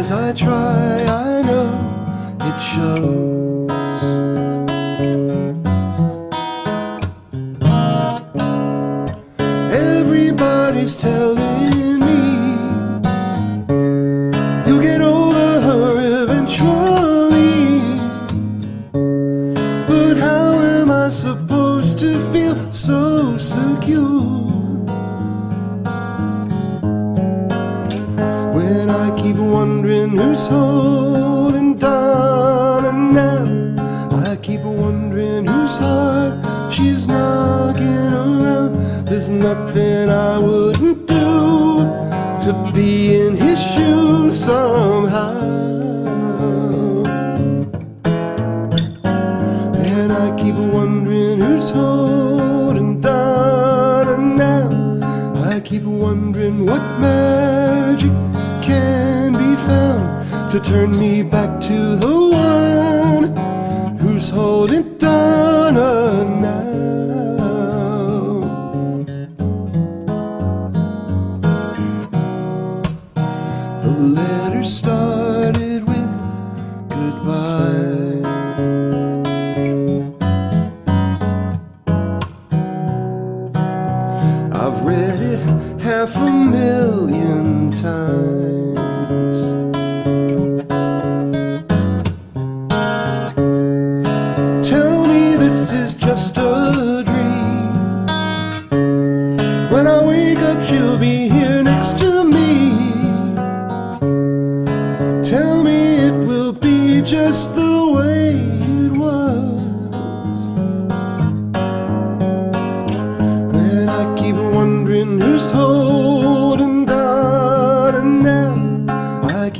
as I try, I know it shows. Everybody's telling me you'll get over her eventually. But how am I supposed to feel so secure? Wondering who's holding Donna now? I keep wondering whose heart she's knocking around. There's nothing I wouldn't do to be in his shoes somehow. And I keep wondering who's holding Donna now. I keep wondering what magic can found to turn me back to the one who's holding Donna now. The letter started with goodbye. It half a million times. Tell me this is just a dream. When I wake up, she'll be here next to me. Tell me it will be just the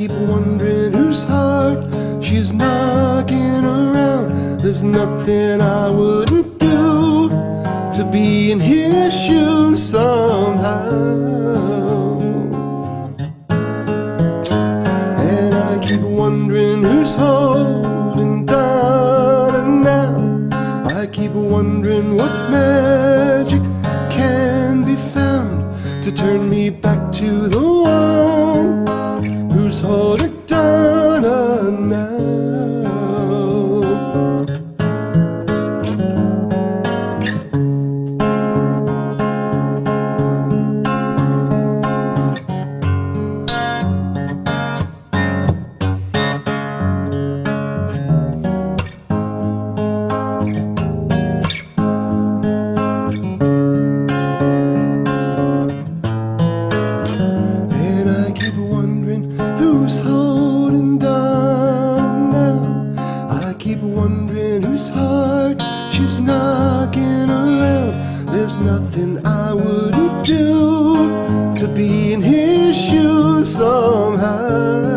keep wondering whose heart she's knocking around. There's nothing I wouldn't do to be in his shoes somehow. And I keep wondering who's holding Donna now. I keep wondering what magic can be found to turn me back to the one who's she's around. There's nothing I wouldn't do to be in his shoes somehow.